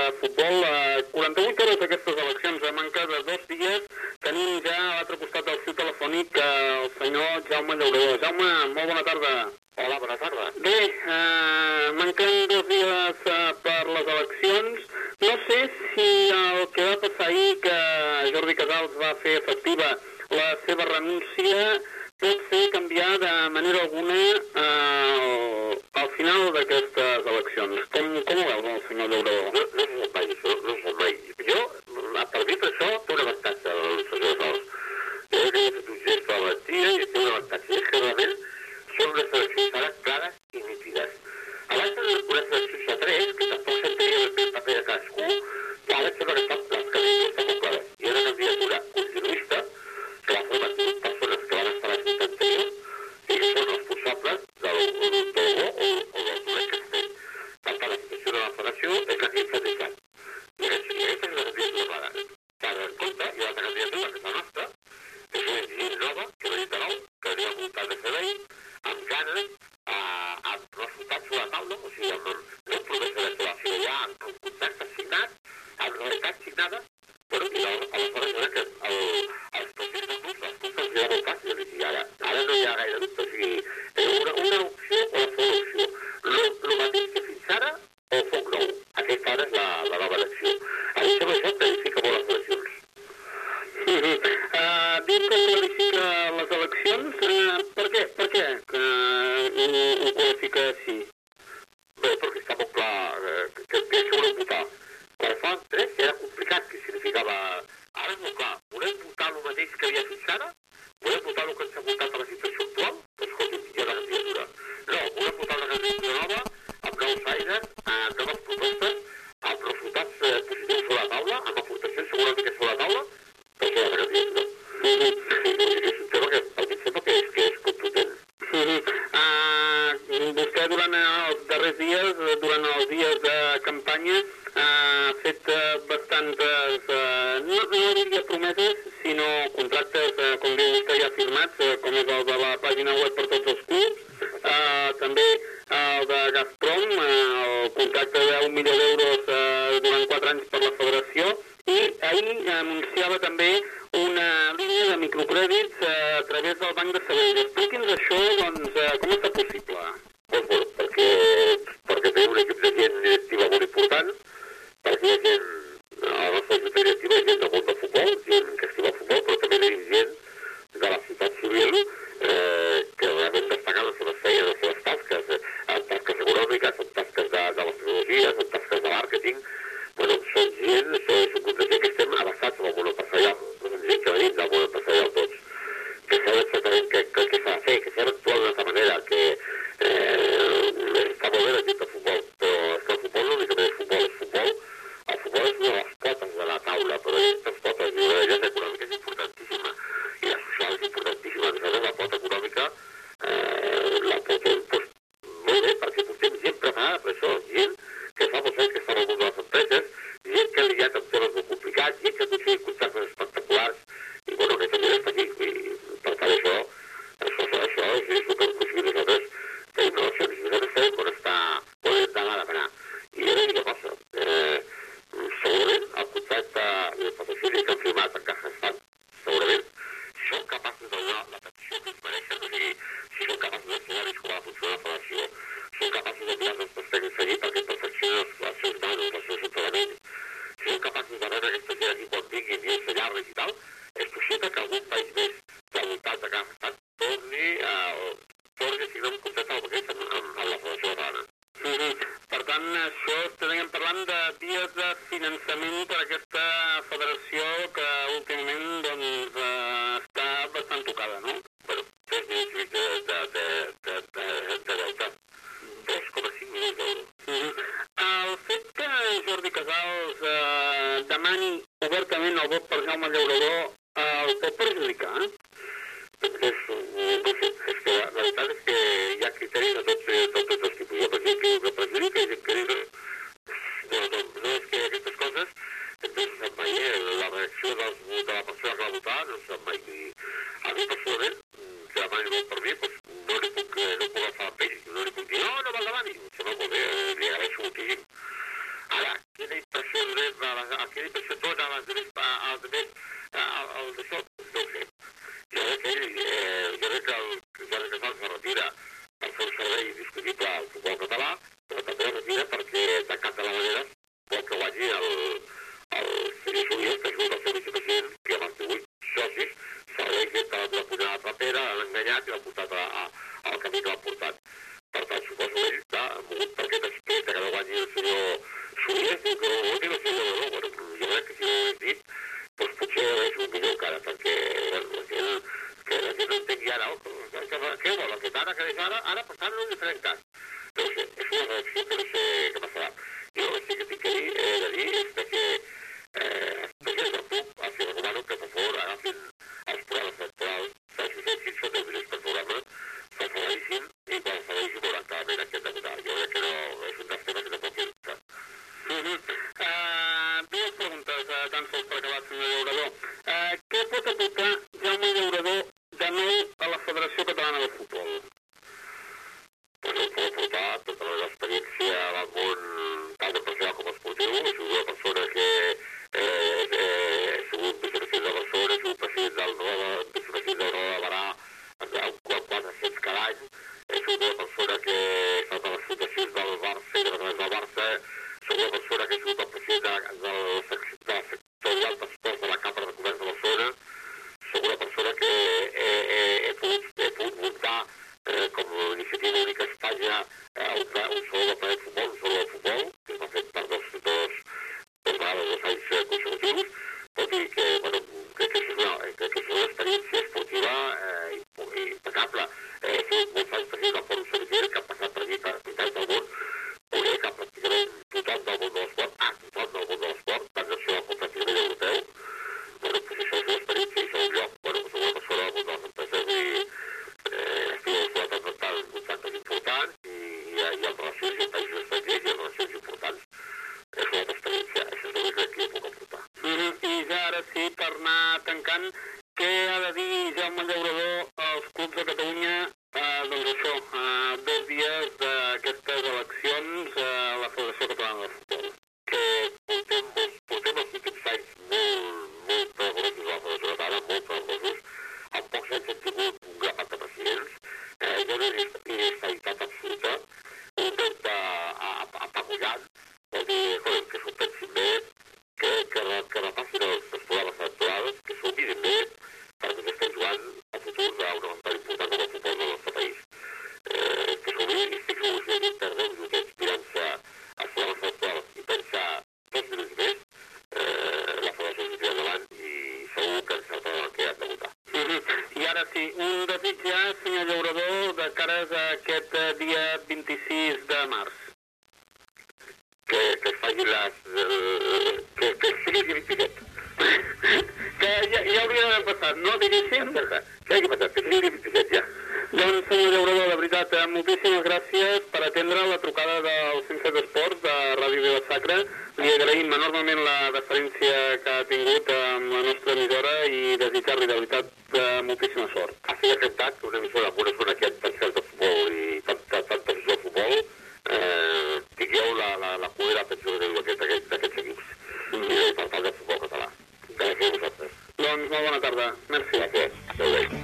de futbol. Eh, uh, 48 hores d'aquestes eleccions, a manca de dos dies, tenim ja a l'altre costat del seu telefònic uh, el senyor Jaume Llaurador. Jaume, molt bona tarda. Hola, bona tarda. Bé, eh, manquen dos dies uh, per les eleccions. No sé si el que va passar ahir, que Jordi Casals va fer efectiva la seva renúncia, pot fer canviar de manera alguna eh, al final d'aquestes eleccions. Com, com ho veus, el senyor Llaurador? Paulo, o sea, no, no la con sin nada, a la Creo que, participo que, que és competent. Uh, vostè durant els darrers dies, durant els dies de campanya, ha fet eh, bastantes, eh, no, no diria promeses, sinó contractes, eh, com diu vostè, ja firmats, com és el de la pàgina web per tots els clubs, uh, també el de Gazprom, el contracte de 1 milió d'euros uh, durant 4 anys per la federació, i ahir anunciava també una línia de microcrèdits a través del Banc de Sabadell. Expliqui'ns això, doncs, eh, com està possible? Doncs, bueno, perquè, perquè té un equip de gent directiva molt important, perquè hi ha gent, eh, a la nostra junta directiva hi ha gent de molt de futbol, gent que estima futbol, però també tenim gent de la ciutat civil eh, que realment destaca les seves feies, les seves tasques, eh, tasques econòmiques, en tasques de, de les tecnologies, tasques de màrqueting, torni a, torni a signar un contracte amb aquesta amb, amb la Federació Catalana. Sí, sí. Per tant, això estem parlant de vies de finançament per a aquesta federació que últimament doncs, eh, està bastant tocada, no? Bueno, 3 milions i mig de, de, de, de, de, de deute. 3,5 milions d'euros. Mm -hmm. El fet que Jordi Casals eh, demani به سمره و وزن افیری بشه دو دوازده lo que pasa es que ahora, ahora obrador als clubs de Catalunya eh, doncs això, eh, dos dies d'aquestes eleccions a eh, la Federació Catalana de Futbol. Que portem, portem aquí aquests anys molt, molt prevalents a la Federació Catalana, molt prevalents. En pocs anys hem tingut un grapat de presidents. Eh, hi ha una inestabilitat absoluta un desig ja, senyor Llaurador, de cares a aquest eh, dia 26 de març. Que, que faci les... Eh, que, que sigui dignificat. que ja, ja hauria d'haver passat, no diguéssim, que hagi passat, que sigui dignificat ja. Doncs, senyor Llaurador, la veritat, eh, moltíssimes gràcies per atendre'l agraïm enormement la deferència que ha tingut amb la nostra emissora i desitjar-li de veritat eh, moltíssima sort. Ha sigut acceptat una emissora amb una zona que tan cert de futbol i tanta, tanta de futbol eh, tingueu la, la, la poder atenció que teniu aquest, aquest, d'aquests equips mm. i per tal de futbol català. Gràcies a vosaltres. Doncs molt bona tarda. Merci. Gràcies. Adéu.